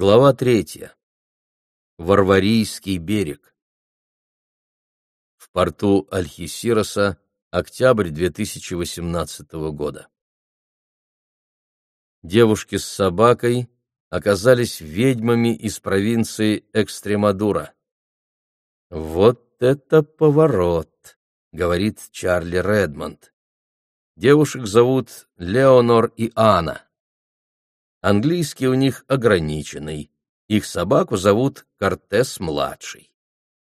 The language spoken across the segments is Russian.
Глава третья. Варварийский берег. В порту Альхисироса, октябрь 2018 года. Девушки с собакой оказались ведьмами из провинции Экстремадура. «Вот это поворот!» — говорит Чарли Редмонд. Девушек зовут Леонор и Анна. Английский у них ограниченный. Их собаку зовут Кортес-младший.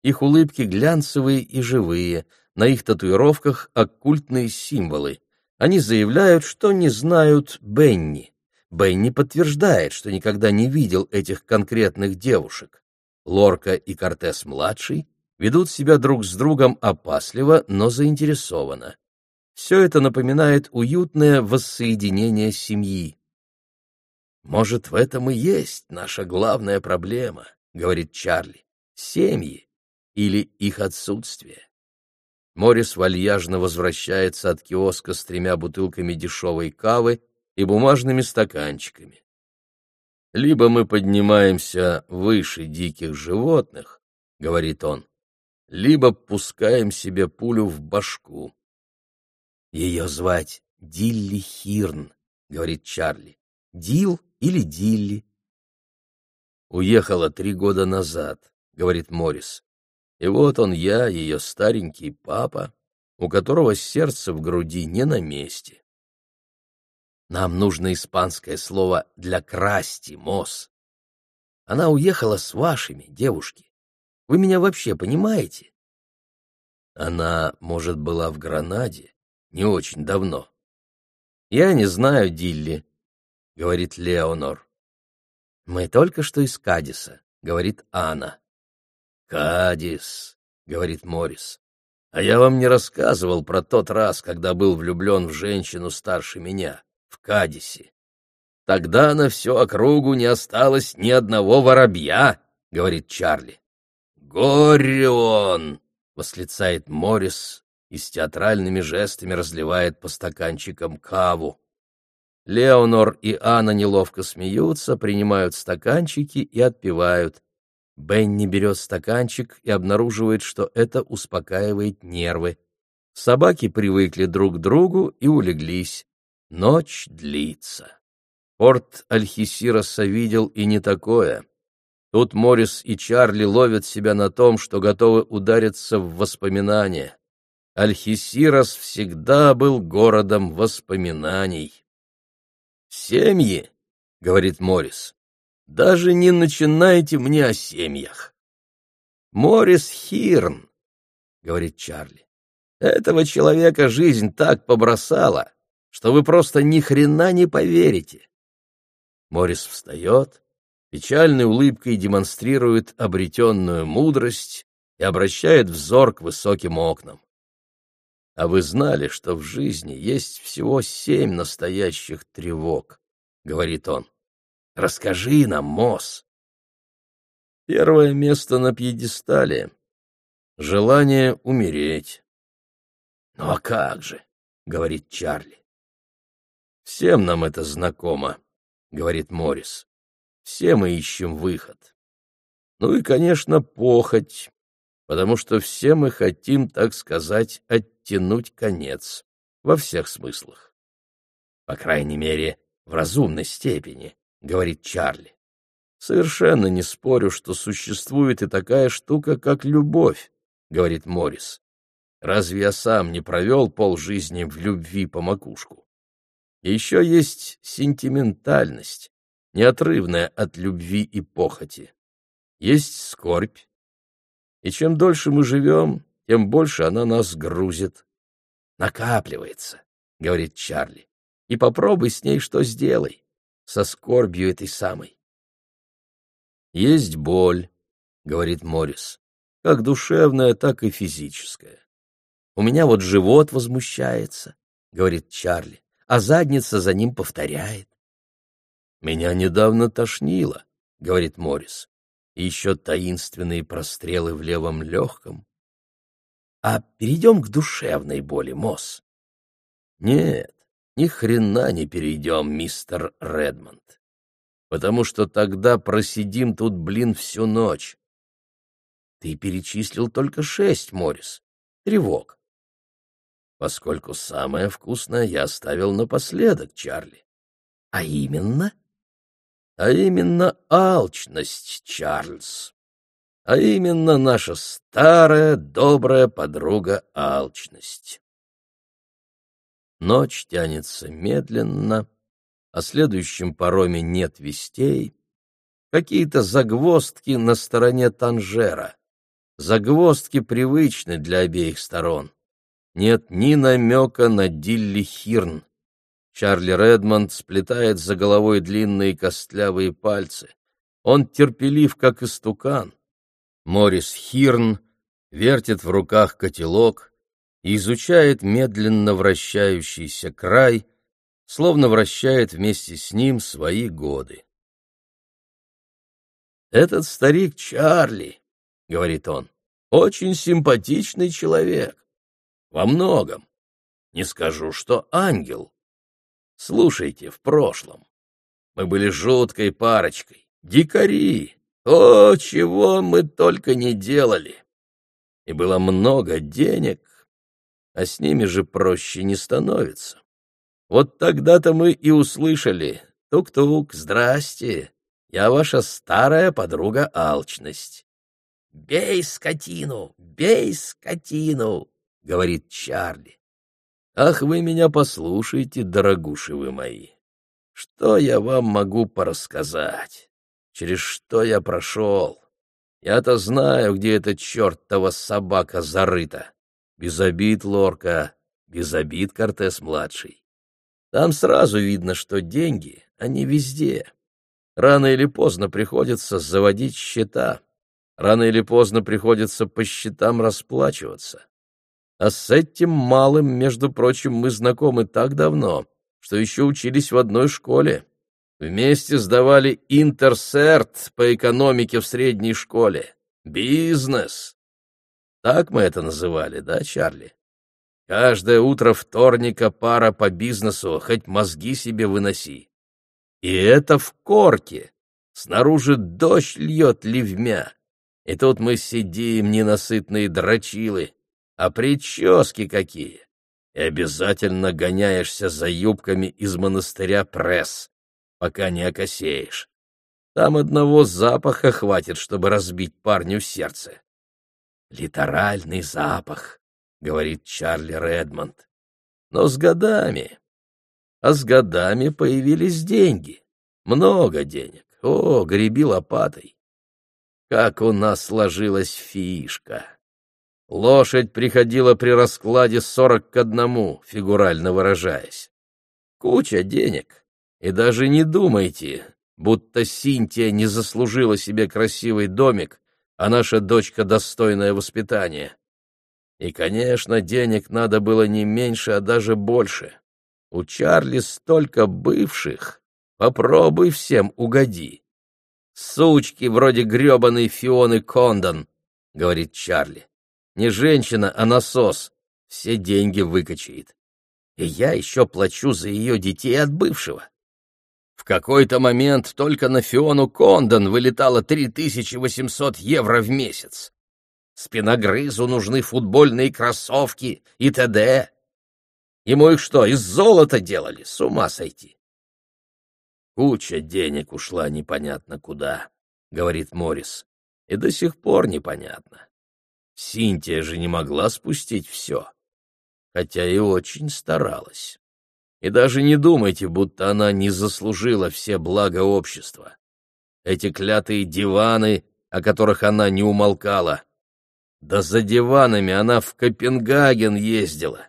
Их улыбки глянцевые и живые, на их татуировках оккультные символы. Они заявляют, что не знают Бенни. Бенни подтверждает, что никогда не видел этих конкретных девушек. Лорка и Кортес-младший ведут себя друг с другом опасливо, но заинтересованно. Все это напоминает уютное воссоединение семьи. Может, в этом и есть наша главная проблема, говорит Чарли. Семьи или их отсутствие. Морис вальяжно возвращается от киоска с тремя бутылками дешевой кавы и бумажными стаканчиками. Либо мы поднимаемся выше диких животных, говорит он, либо пускаем себе пулю в башку. Ее звать Дилли Хирн, говорит Чарли. Дил или Дилли. Уехала три года назад, говорит Морис. И вот он я, ее старенький папа, у которого сердце в груди не на месте. Нам нужно испанское слово для красти, Мос. Она уехала с вашими, девушки. Вы меня вообще понимаете? Она, может, была в Гранаде не очень давно. Я не знаю, Дилли, — говорит Леонор. «Мы только что из Кадиса», — говорит Анна. «Кадис», — говорит Морис. «А я вам не рассказывал про тот раз, когда был влюблен в женщину старше меня, в Кадисе. Тогда на всю округу не осталось ни одного воробья», — говорит Чарли. «Горе он!» — восклицает Морис и с театральными жестами разливает по стаканчикам каву. Леонор и Анна неловко смеются, принимают стаканчики и отпивают. Бенни берет стаканчик и обнаруживает, что это успокаивает нервы. Собаки привыкли друг к другу и улеглись. Ночь длится. Порт Альхисироса видел и не такое. Тут Морис и Чарли ловят себя на том, что готовы удариться в воспоминания. Альхисирос всегда был городом воспоминаний. «Семьи», — говорит Морис, — «даже не начинайте мне о семьях». «Морис Хирн», — говорит Чарли, — «этого человека жизнь так побросала, что вы просто ни хрена не поверите». Морис встает, печальной улыбкой демонстрирует обретенную мудрость и обращает взор к высоким окнам. А вы знали, что в жизни есть всего семь настоящих тревог, — говорит он. Расскажи нам, Мосс. Первое место на пьедестале — желание умереть. Ну а как же, — говорит Чарли. Всем нам это знакомо, — говорит Моррис. Все мы ищем выход. Ну и, конечно, похоть, потому что все мы хотим, так сказать, оттянуть конец во всех смыслах. По крайней мере, в разумной степени, говорит Чарли. Совершенно не спорю, что существует и такая штука, как любовь, говорит Морис. Разве я сам не провел полжизни в любви по макушку? Еще есть сентиментальность, неотрывная от любви и похоти. Есть скорбь, и чем дольше мы живем, тем больше она нас грузит. Накапливается, — говорит Чарли, — и попробуй с ней что сделай, со скорбью этой самой. Есть боль, — говорит Морис, — как душевная, так и физическая. У меня вот живот возмущается, — говорит Чарли, а задница за ним повторяет. Меня недавно тошнило, — говорит Морис и еще таинственные прострелы в левом легком. А перейдем к душевной боли, Мосс. Нет, ни хрена не перейдем, мистер Редмонд. потому что тогда просидим тут, блин, всю ночь. Ты перечислил только шесть, Морис. Тревог. Поскольку самое вкусное я оставил напоследок, Чарли. А именно? А именно алчность, Чарльз. А именно наша старая добрая подруга алчность. Ночь тянется медленно, о следующем пароме нет вестей. Какие-то загвоздки на стороне Танжера. Загвоздки привычны для обеих сторон. Нет ни намека на Дилли Хирн. Чарли Редмонд сплетает за головой длинные костлявые пальцы. Он терпелив, как истукан. Морис Хирн вертит в руках котелок и изучает медленно вращающийся край, словно вращает вместе с ним свои годы. «Этот старик Чарли», — говорит он, — «очень симпатичный человек. Во многом. Не скажу, что ангел. Слушайте, в прошлом мы были жуткой парочкой, дикари. О, чего мы только не делали! И было много денег, а с ними же проще не становится. Вот тогда-то мы и услышали «Тук-тук, здрасте, я ваша старая подруга Алчность». «Бей скотину, бей скотину!» — говорит Чарли. «Ах, вы меня послушайте, дорогуши вы мои! Что я вам могу порассказать? Через что я прошел? Я-то знаю, где эта чертова собака зарыта. Без обид, Лорка, без обид, Кортес-младший. Там сразу видно, что деньги, они везде. Рано или поздно приходится заводить счета. Рано или поздно приходится по счетам расплачиваться. А с этим малым, между прочим, мы знакомы так давно, что еще учились в одной школе. Вместе сдавали интерсерт по экономике в средней школе. Бизнес. Так мы это называли, да, Чарли? Каждое утро вторника пара по бизнесу, хоть мозги себе выноси. И это в корке. Снаружи дождь льет ливмя. И тут мы сидим, ненасытные дрочилы. А прически какие! И обязательно гоняешься за юбками из монастыря пресс, пока не окосеешь. Там одного запаха хватит, чтобы разбить парню сердце. Литеральный запах. — говорит Чарли Редмонд. Но с годами... А с годами появились деньги. Много денег. О, греби лопатой. Как у нас сложилась фишка. Лошадь приходила при раскладе сорок к одному, фигурально выражаясь. Куча денег. И даже не думайте, будто Синтия не заслужила себе красивый домик, а наша дочка достойное воспитание. И, конечно, денег надо было не меньше, а даже больше. У Чарли столько бывших. Попробуй всем угоди. Сучки вроде гребаной Фионы Кондон, — говорит Чарли. Не женщина, а насос. Все деньги выкачает. И я еще плачу за ее детей от бывшего. В какой-то момент только на Фиону Кондон вылетало 3800 евро в месяц. Спиногрызу нужны футбольные кроссовки и т.д. Ему их что, из золота делали? С ума сойти. Куча денег ушла непонятно куда, — говорит Морис, — и до сих пор непонятно. Синтия же не могла спустить все, хотя и очень старалась. И даже не думайте, будто она не заслужила все блага общества. Эти клятые диваны, о которых она не умолкала, да за диванами она в Копенгаген ездила.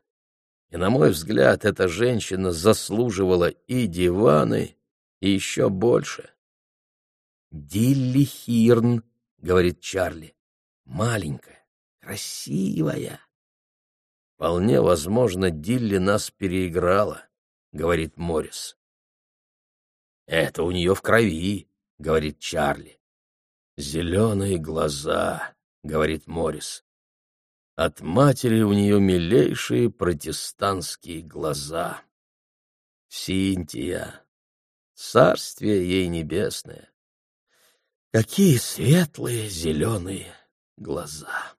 И, на мой взгляд, эта женщина заслуживала и диваны, и еще больше. «Дилли Хирн», — говорит Чарли, — «маленькая, красивая». «Вполне возможно, Дилли нас переиграла», — говорит Моррис. «Это у нее в крови», — говорит Чарли. «Зеленые глаза», — говорит Морис. От матери у нее милейшие протестантские глаза. Синтия, Царствие ей небесное. Какие светлые зеленые глаза!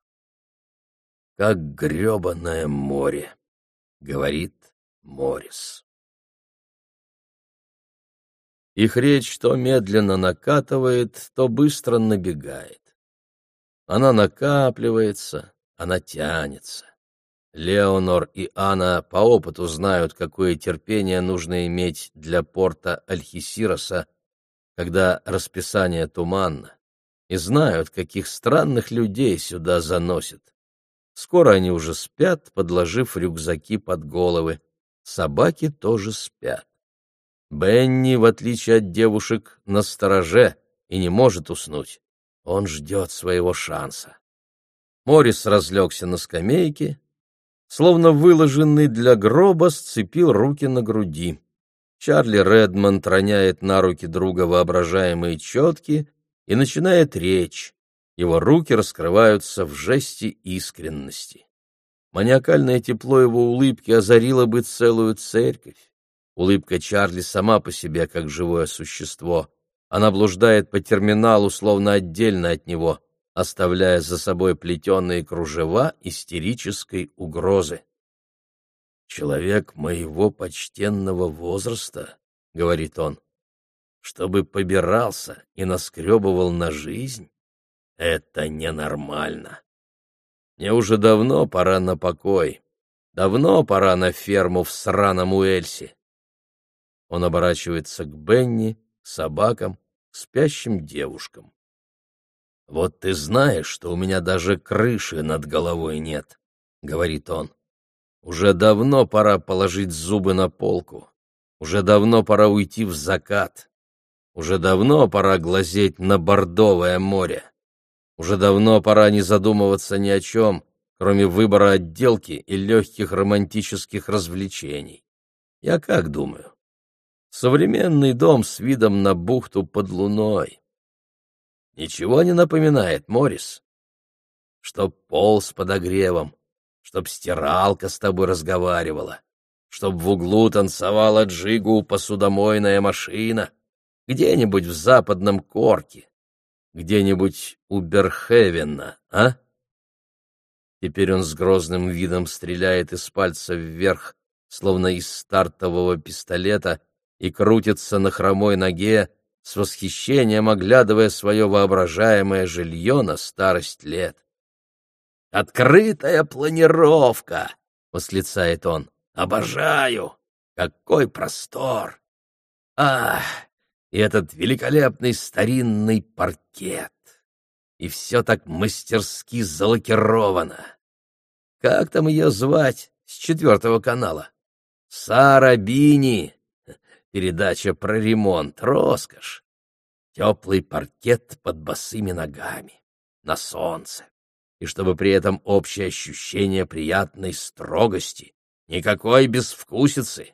Как гребаное море, говорит Морис. Их речь то медленно накатывает, то быстро набегает. Она накапливается, она тянется. Леонор и Анна по опыту знают, какое терпение нужно иметь для порта Альхисироса, когда расписание туманно, и знают, каких странных людей сюда заносит. Скоро они уже спят, подложив рюкзаки под головы. Собаки тоже спят. Бенни, в отличие от девушек, на стороже и не может уснуть. Он ждет своего шанса. Морис разлегся на скамейке, словно выложенный для гроба, сцепил руки на груди. Чарли Редмонд роняет на руки друга воображаемые четки и начинает речь. Его руки раскрываются в жесте искренности. Маниакальное тепло его улыбки озарило бы целую церковь. Улыбка Чарли сама по себе как живое существо. Она блуждает по терминалу, словно отдельно от него, оставляя за собой плетеные кружева истерической угрозы. «Человек моего почтенного возраста, — говорит он, — чтобы побирался и наскребывал на жизнь, это ненормально. Мне уже давно пора на покой, давно пора на ферму в сраном Уэльсе. Он оборачивается к Бенни, собакам, спящим девушкам. «Вот ты знаешь, что у меня даже крыши над головой нет», — говорит он. «Уже давно пора положить зубы на полку. Уже давно пора уйти в закат. Уже давно пора глазеть на Бордовое море. Уже давно пора не задумываться ни о чем, кроме выбора отделки и легких романтических развлечений. Я как думаю? Современный дом с видом на бухту под луной. Ничего не напоминает, Морис? Чтоб пол с подогревом, чтоб стиралка с тобой разговаривала, чтоб в углу танцевала джигу посудомойная машина, где-нибудь в западном корке, где-нибудь у Берхевена, а? Теперь он с грозным видом стреляет из пальца вверх, словно из стартового пистолета, и крутится на хромой ноге, с восхищением оглядывая свое воображаемое жилье на старость лет. «Открытая планировка!» — восклицает он. «Обожаю! Какой простор! Ах, и этот великолепный старинный паркет! И все так мастерски залакировано! Как там ее звать с четвертого канала? Сара Бини!» передача про ремонт, роскошь. Теплый паркет под босыми ногами, на солнце. И чтобы при этом общее ощущение приятной строгости, никакой безвкусицы.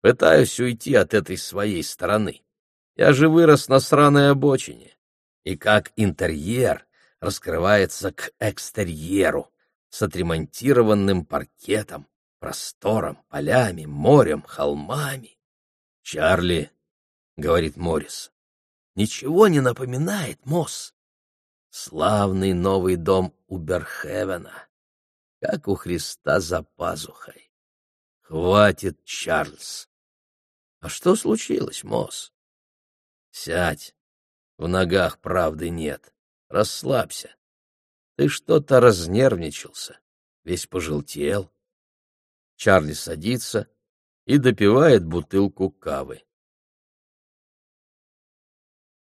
Пытаюсь уйти от этой своей стороны. Я же вырос на сраной обочине. И как интерьер раскрывается к экстерьеру с отремонтированным паркетом, простором, полями, морем, холмами. Чарли, — говорит Моррис, — ничего не напоминает, Мосс. Славный новый дом у Берхевена, как у Христа за пазухой. Хватит, Чарльз. А что случилось, Мосс? Сядь. В ногах правды нет. Расслабься. Ты что-то разнервничался, весь пожелтел. Чарли садится и допивает бутылку кавы.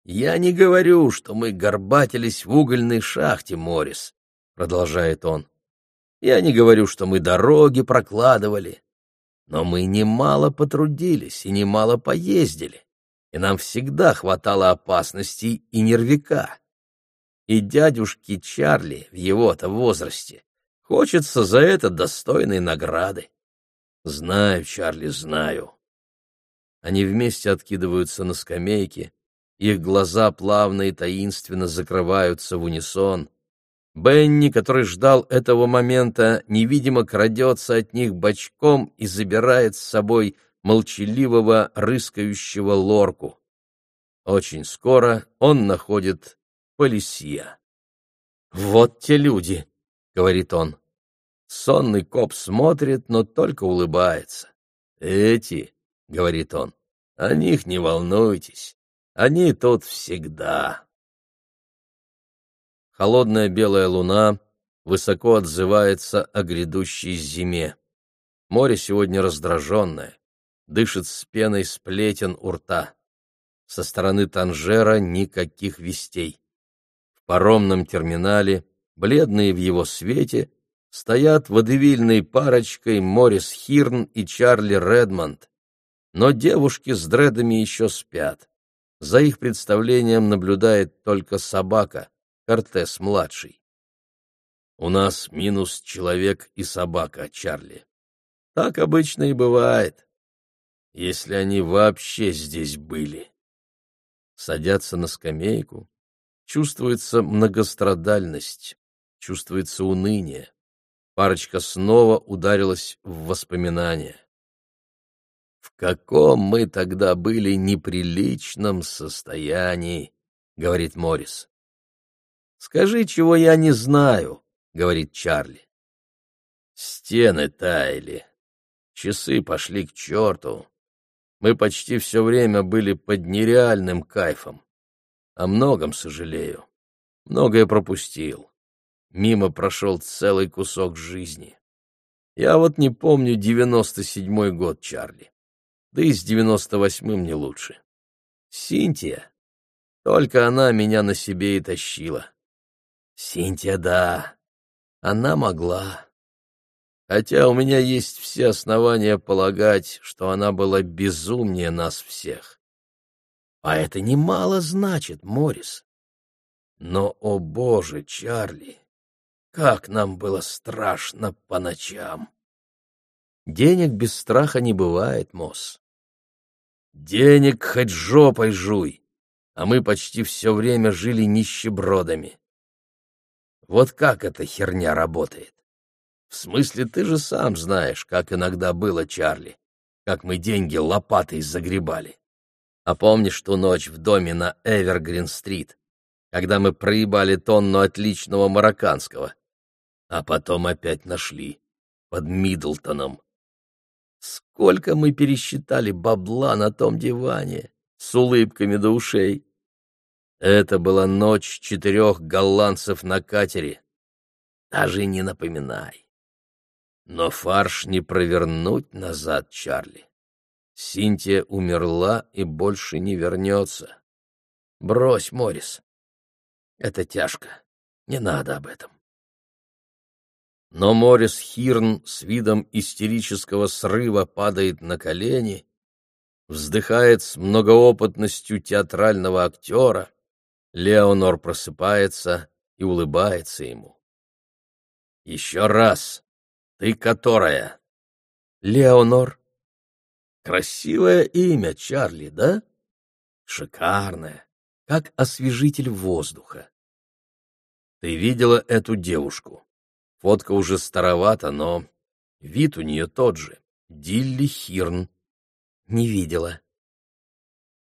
«Я не говорю, что мы горбатились в угольной шахте, Морис», — продолжает он. «Я не говорю, что мы дороги прокладывали, но мы немало потрудились и немало поездили, и нам всегда хватало опасностей и нервика. И дядюшке Чарли в его-то возрасте хочется за это достойной награды. Знаю, Чарли, знаю. Они вместе откидываются на скамейке, их глаза плавно и таинственно закрываются в унисон. Бенни, который ждал этого момента, невидимо крадется от них бочком и забирает с собой молчаливого рыскающего лорку. Очень скоро он находит Полисия. «Вот те люди», — говорит он. Сонный коп смотрит, но только улыбается. «Эти», — говорит он, — «о них не волнуйтесь, они тут всегда». Холодная белая луна высоко отзывается о грядущей зиме. Море сегодня раздраженное, дышит с пеной сплетен у рта. Со стороны Танжера никаких вестей. В паромном терминале, бледные в его свете, стоят водевильной парочкой Морис Хирн и Чарли Редмонд. Но девушки с дредами еще спят. За их представлением наблюдает только собака, Кортес-младший. У нас минус человек и собака, Чарли. Так обычно и бывает, если они вообще здесь были. Садятся на скамейку, чувствуется многострадальность, чувствуется уныние. Парочка снова ударилась в воспоминания. В каком мы тогда были неприличном состоянии, говорит Морис. Скажи, чего я не знаю, говорит Чарли. Стены таяли, часы пошли к черту. Мы почти все время были под нереальным кайфом. О многом сожалею. Многое пропустил. Мимо прошел целый кусок жизни. Я вот не помню девяносто седьмой год, Чарли. Да и с девяносто восьмым не лучше. Синтия. Только она меня на себе и тащила. Синтия, да. Она могла. Хотя у меня есть все основания полагать, что она была безумнее нас всех. А это немало значит, Морис. Но, о боже, Чарли, как нам было страшно по ночам! Денег без страха не бывает, Мосс. Денег хоть жопой жуй, а мы почти все время жили нищебродами. Вот как эта херня работает? В смысле, ты же сам знаешь, как иногда было, Чарли, как мы деньги лопатой загребали. А помнишь ту ночь в доме на Эвергрин-стрит, когда мы проебали тонну отличного марокканского? А потом опять нашли, под Миддлтоном. Сколько мы пересчитали бабла на том диване, с улыбками до ушей. Это была ночь четырех голландцев на катере. Даже не напоминай. Но фарш не провернуть назад, Чарли. Синтия умерла и больше не вернется. Брось, Морис. Это тяжко. Не надо об этом. Но Морис Хирн с видом истерического срыва падает на колени, вздыхает с многоопытностью театрального актера, Леонор просыпается и улыбается ему. «Еще раз! Ты которая?» «Леонор». «Красивое имя, Чарли, да?» «Шикарное, как освежитель воздуха». «Ты видела эту девушку? Фотка уже старовата, но вид у нее тот же. Дилли Хирн». «Не видела».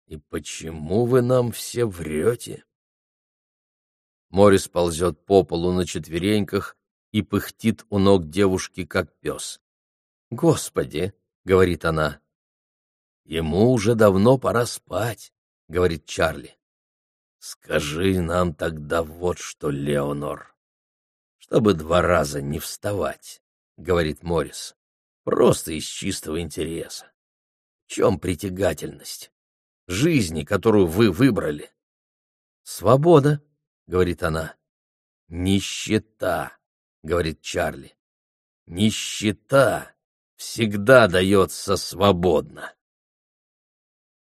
«И почему вы нам все врете?» Морис ползет по полу на четвереньках и пыхтит у ног девушки, как пес. «Господи!» — говорит она. «Ему уже давно пора спать», — говорит Чарли. «Скажи нам тогда вот что, Леонор, чтобы два раза не вставать», — говорит Морис. «Просто из чистого интереса. В чем притягательность? жизни, которую вы выбрали. Свобода, говорит она. Нищета, говорит Чарли. Нищета всегда дается свободно.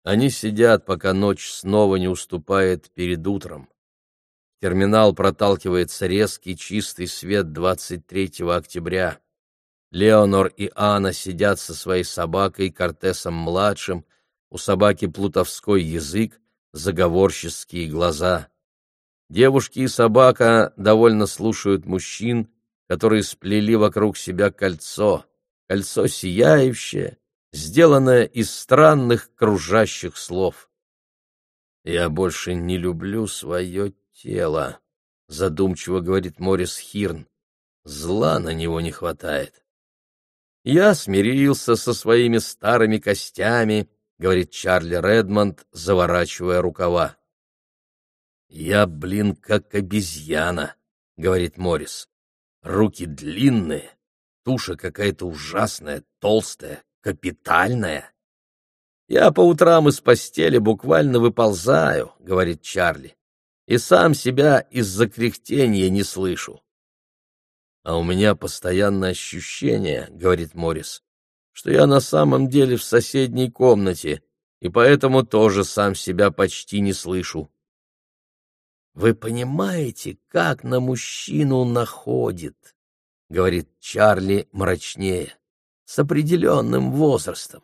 Они сидят, пока ночь снова не уступает перед утром. В терминал проталкивается резкий чистый свет 23 октября. Леонор и Анна сидят со своей собакой Кортесом-младшим, у собаки плутовской язык, заговорческие глаза. Девушки и собака довольно слушают мужчин, которые сплели вокруг себя кольцо, кольцо сияющее, сделанное из странных кружащих слов. «Я больше не люблю свое тело», — задумчиво говорит Морис Хирн. «Зла на него не хватает». «Я смирился со своими старыми костями», — говорит Чарли Редмонд, заворачивая рукава. «Я, блин, как обезьяна», — говорит Морис. «Руки длинные, туша какая-то ужасная, толстая, капитальная». «Я по утрам из постели буквально выползаю», — говорит Чарли, «и сам себя из-за кряхтения не слышу». «А у меня постоянное ощущение», — говорит Морис, «что я на самом деле в соседней комнате, и поэтому тоже сам себя почти не слышу». Вы понимаете, как на мужчину находит, — говорит Чарли мрачнее, — с определенным возрастом.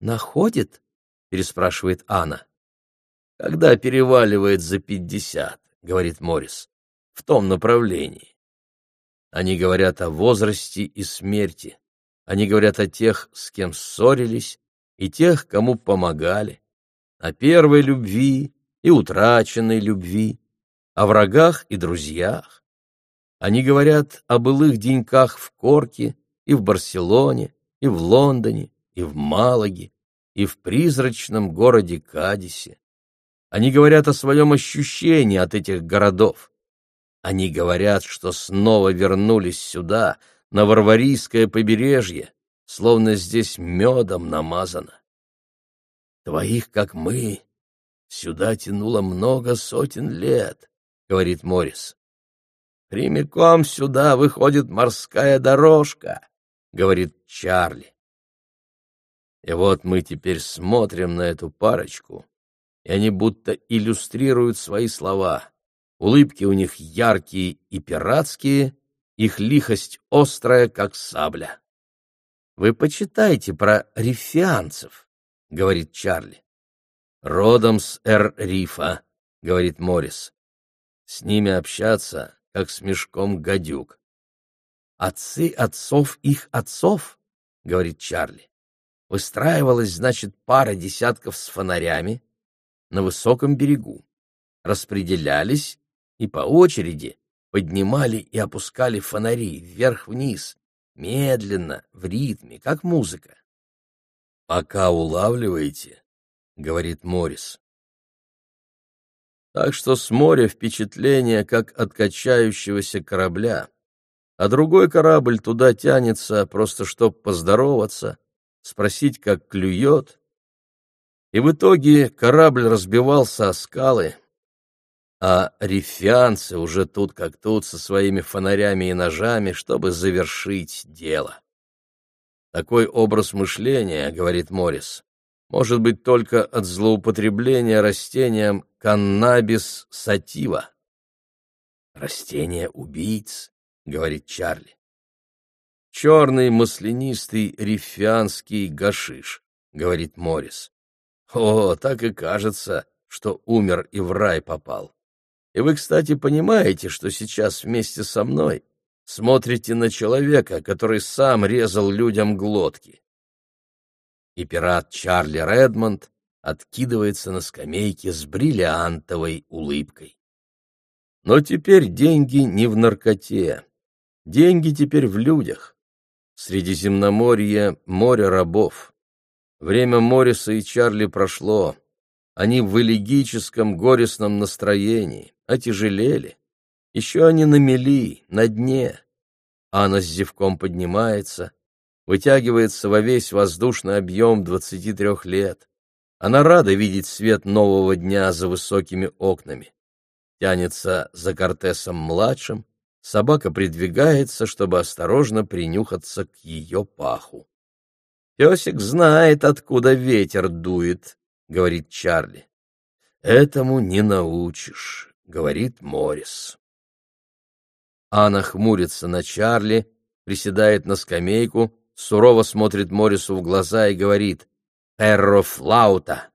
Находит? — переспрашивает Анна. Когда переваливает за пятьдесят, — говорит Моррис, — в том направлении. Они говорят о возрасте и смерти. Они говорят о тех, с кем ссорились, и тех, кому помогали, о первой любви и утраченной любви, о врагах и друзьях. Они говорят о былых деньках в Корке и в Барселоне, и в Лондоне, и в Малаге, и в призрачном городе Кадисе. Они говорят о своем ощущении от этих городов. Они говорят, что снова вернулись сюда, на Варварийское побережье, словно здесь медом намазано. Твоих, как мы, сюда тянуло много сотен лет, — говорит Морис. «Прямиком сюда выходит морская дорожка», — говорит Чарли. И вот мы теперь смотрим на эту парочку, и они будто иллюстрируют свои слова. Улыбки у них яркие и пиратские, их лихость острая, как сабля. «Вы почитайте про рифианцев», — говорит Чарли. «Родом с Эр-Рифа», — говорит Морис. С ними общаться, как с мешком гадюк. «Отцы отцов их отцов», — говорит Чарли. Выстраивалась, значит, пара десятков с фонарями на высоком берегу. Распределялись и по очереди поднимали и опускали фонари вверх-вниз, медленно, в ритме, как музыка. «Пока улавливаете», — говорит Морис. Так что с моря впечатление, как от качающегося корабля, а другой корабль туда тянется, просто чтоб поздороваться, спросить, как клюет. И в итоге корабль разбивался о скалы, а рифянцы уже тут как тут со своими фонарями и ножами, чтобы завершить дело. Такой образ мышления, говорит Морис, может быть только от злоупотребления растением каннабис сатива. «Растение убийц», — говорит Чарли. «Черный маслянистый рифианский гашиш», — говорит Морис. «О, так и кажется, что умер и в рай попал. И вы, кстати, понимаете, что сейчас вместе со мной смотрите на человека, который сам резал людям глотки и пират Чарли Редмонд откидывается на скамейке с бриллиантовой улыбкой. Но теперь деньги не в наркоте. Деньги теперь в людях. Средиземноморье — море рабов. Время Морриса и Чарли прошло. Они в элегическом горестном настроении, отяжелели. Еще они на мели, на дне. Анна с зевком поднимается, вытягивается во весь воздушный объем 23 лет. Она рада видеть свет нового дня за высокими окнами. Тянется за Кортесом-младшим, собака придвигается, чтобы осторожно принюхаться к ее паху. «Песик знает, откуда ветер дует», — говорит Чарли. «Этому не научишь», — говорит Моррис. Анна хмурится на Чарли, приседает на скамейку, сурово смотрит Морису в глаза и говорит «Перрофлаута».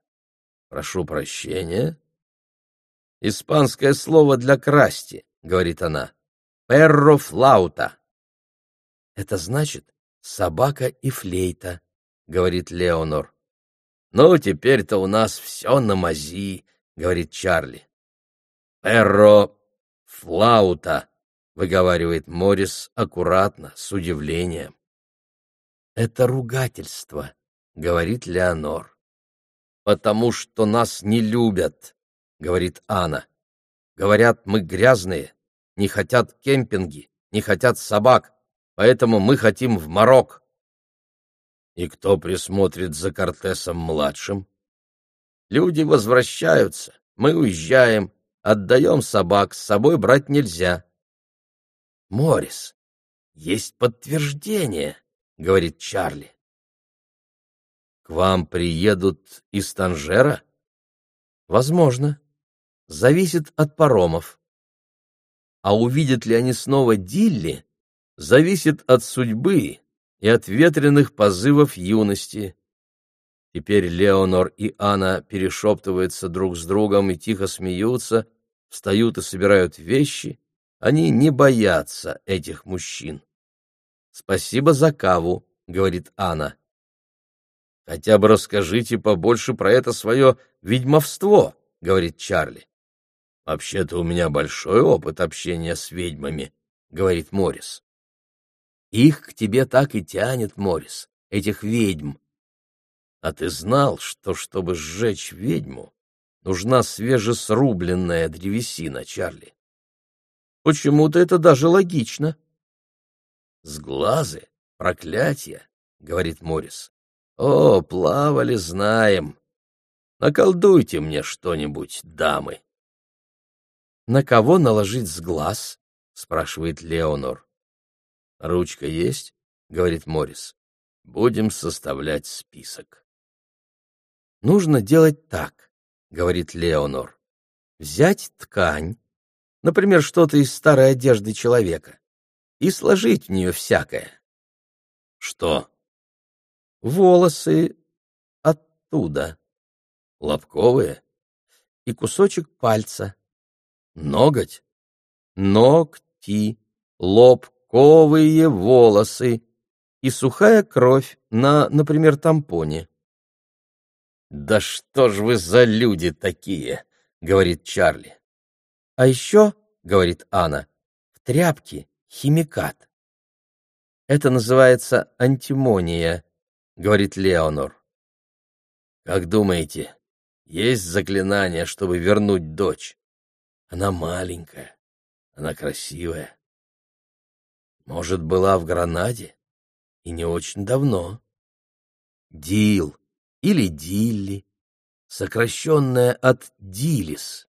«Прошу прощения». «Испанское слово для красти», — говорит она. «Перрофлаута». «Это значит собака и флейта», — говорит Леонор. «Ну, теперь-то у нас все на мази», — говорит Чарли. «Перро флаута», — выговаривает Морис аккуратно, с удивлением. «Это ругательство», — говорит Леонор. «Потому что нас не любят», — говорит Анна. «Говорят, мы грязные, не хотят кемпинги, не хотят собак, поэтому мы хотим в Марок». «И кто присмотрит за Кортесом-младшим?» «Люди возвращаются, мы уезжаем, отдаем собак, с собой брать нельзя». «Морис, есть подтверждение», — говорит Чарли. К вам приедут из Танжера? Возможно. Зависит от паромов. А увидят ли они снова Дилли, зависит от судьбы и от ветреных позывов юности. Теперь Леонор и Анна перешептываются друг с другом и тихо смеются, встают и собирают вещи. Они не боятся этих мужчин. «Спасибо за каву», — говорит Анна. Хотя бы расскажите побольше про это свое ведьмовство, — говорит Чарли. — Вообще-то у меня большой опыт общения с ведьмами, — говорит Морис. Их к тебе так и тянет, Морис, этих ведьм. А ты знал, что, чтобы сжечь ведьму, нужна свежесрубленная древесина, Чарли? Почему-то это даже логично. Сглазы, проклятия, — говорит Морис. О, плавали, знаем. Наколдуйте мне что-нибудь, дамы. На кого наложить с глаз? спрашивает Леонор. Ручка есть? говорит Морис. Будем составлять список. Нужно делать так, говорит Леонор. Взять ткань, например, что-то из старой одежды человека, и сложить в нее всякое. Что? волосы оттуда, лобковые, и кусочек пальца, ноготь, ногти, лобковые волосы и сухая кровь на, например, тампоне. «Да что ж вы за люди такие!» — говорит Чарли. «А еще, — говорит Анна, — в тряпке химикат. Это называется антимония, — говорит Леонор. «Как думаете, есть заклинание, чтобы вернуть дочь? Она маленькая, она красивая. Может, была в Гранаде? И не очень давно. Дил или Дилли, сокращенная от Дилис.